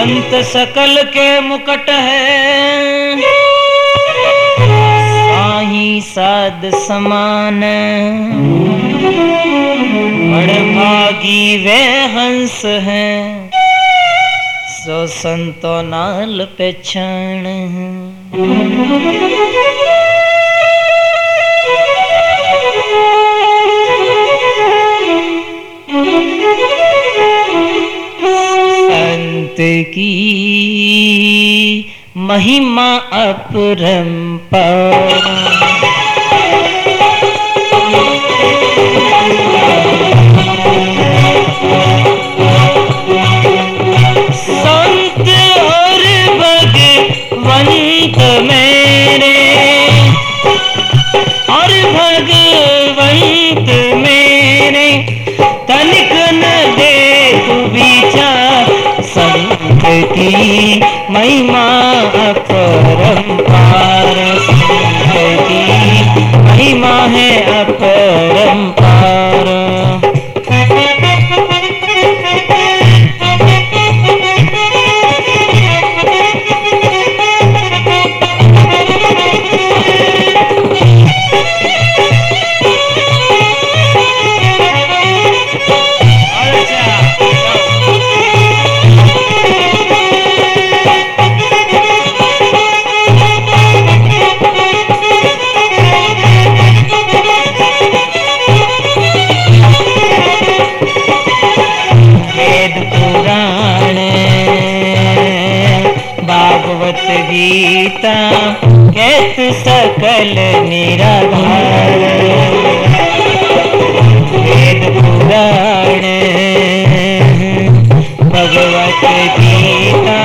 संत सकल के मुकट है। साही साध समान। बड़भागी वे हंस है। सो संतो नाल पहचान की महिमा अपरंपार संत और भगवंत मेरे की महिमा अपरंपार संत की महिमा है अपरंपार कहत सकल निराधार? वेद पुराण, भगवत गीता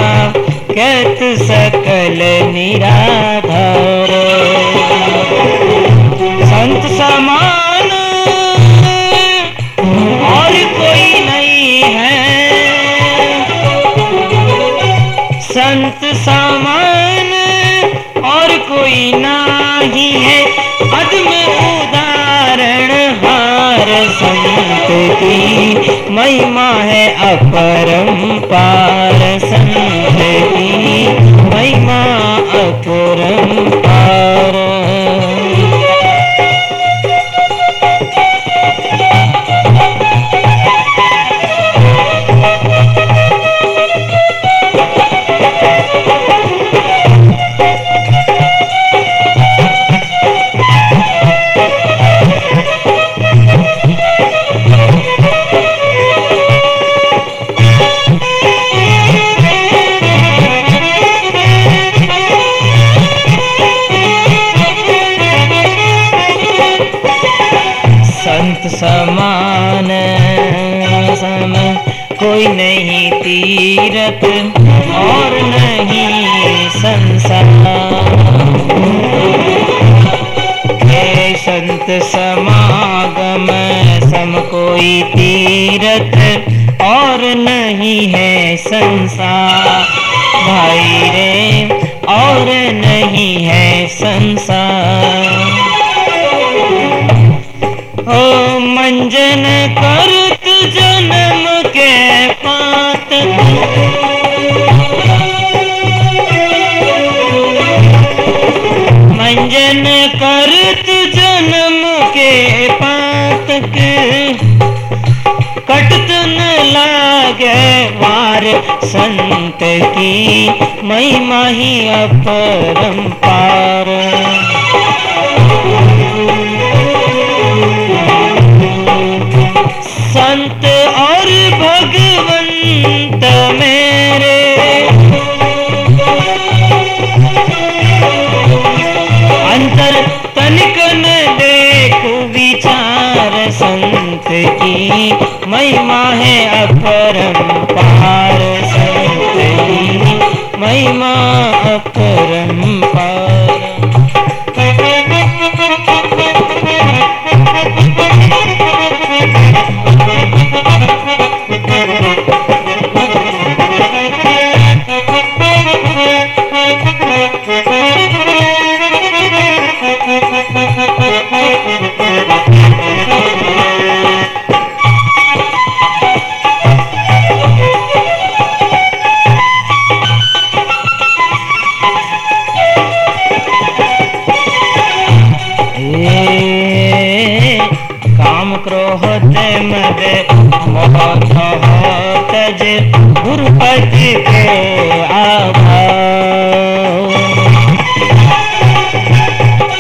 कहत सकल निराधार? संत समान, और कोई नहीं है। संत समान महिमा है अपरम पार की। महिमा नहीं तीरथ और नहीं संसार। संत समागम, सम कोई तीरथ और नहीं है संसार। भाई रे और नहीं है संसार। ओ मंजन करत जन्म पात मंजन जन्म के लागे वार संत की महिमा ही अपरंपार। संत की महिमा है अपरंपार संत की महिमा गुरुपति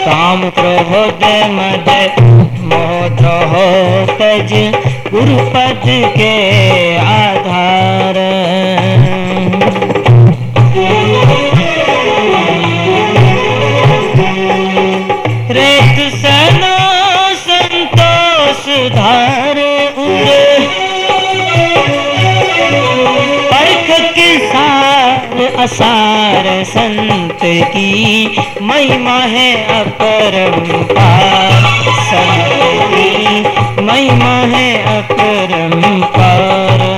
काम क्रोध मद मोह तज गुरुपद के आधार असार संत की महिमा है अपरंपार संत की महिमा है अपरंपार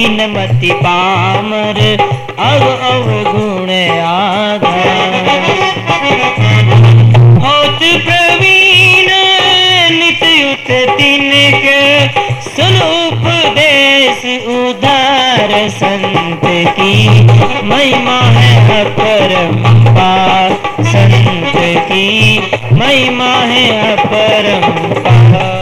हीनमति पामर, अव अवगुण आधार। होत प्रवीण नितयुत तिनके स्वरूप देश उदार संत की। महिमा है अपरंपार संत की। महिमा है अपरंपार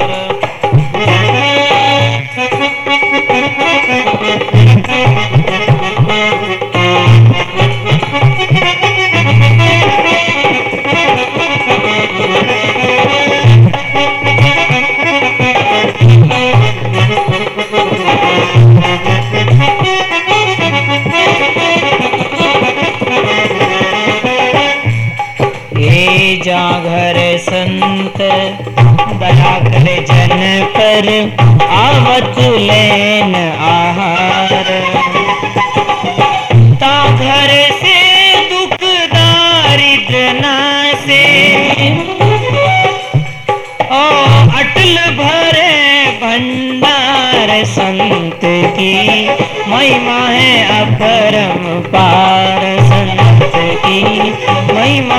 पर आवत लेन आहार। ता घर से दुख दारिद्र ओ अटल भरे भंडार संत की महिमा है अपरम पार संत की महिमा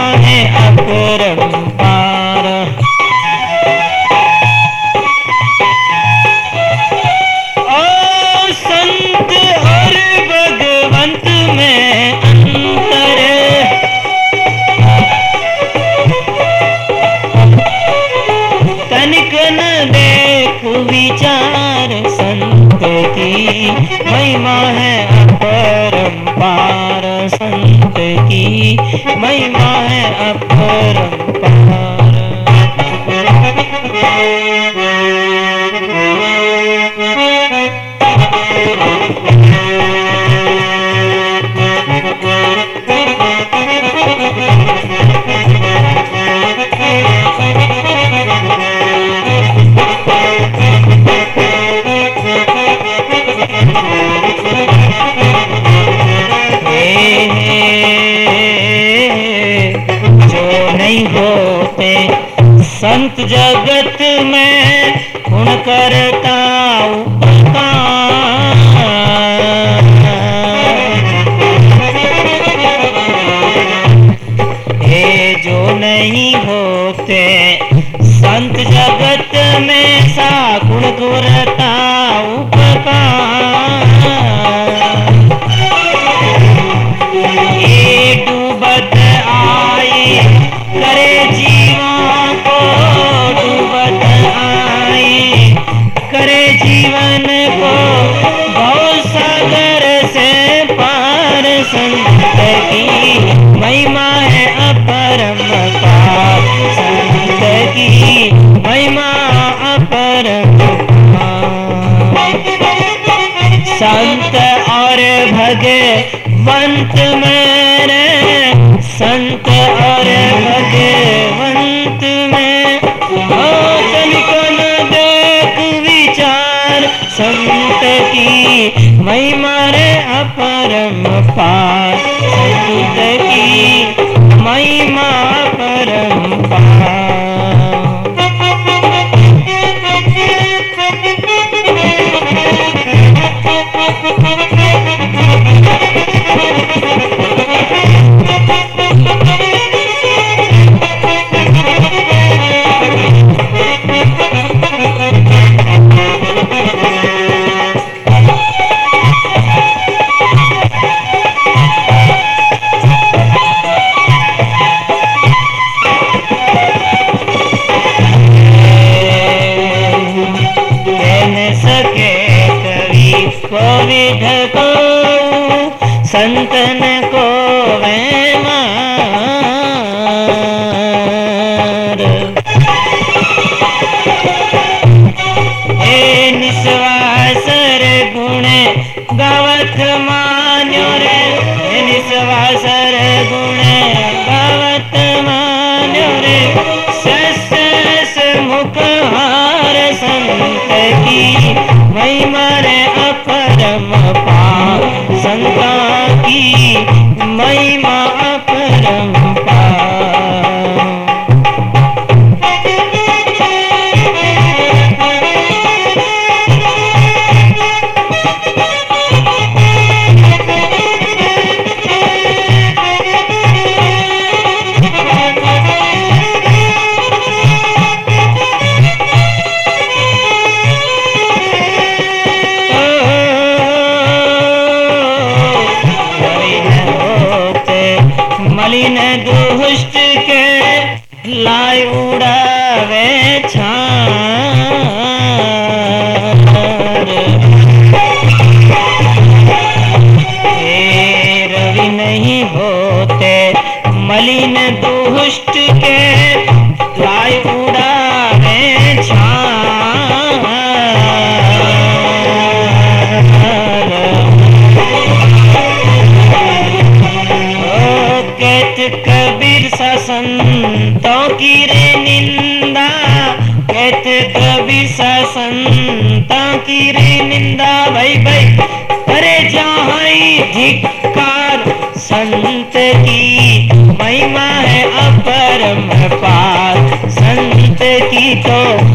করে भगवंत मेरे, संत और भगवंत में। तनिकन देख विचार, संत की महिमा रे अपरम पार। संत की महिमा परम पार। విశ్వవిధత సంతన नहीं होते। मलिन दुष्ट के लाई उड़ावे छार कहत कबीर सा संतों की रे निंदा। कहत कबीर सा संतों की रे निंदा। भाई भाई अरे जहाँ धिकार संत की महिमा है अपरम पार संत की तो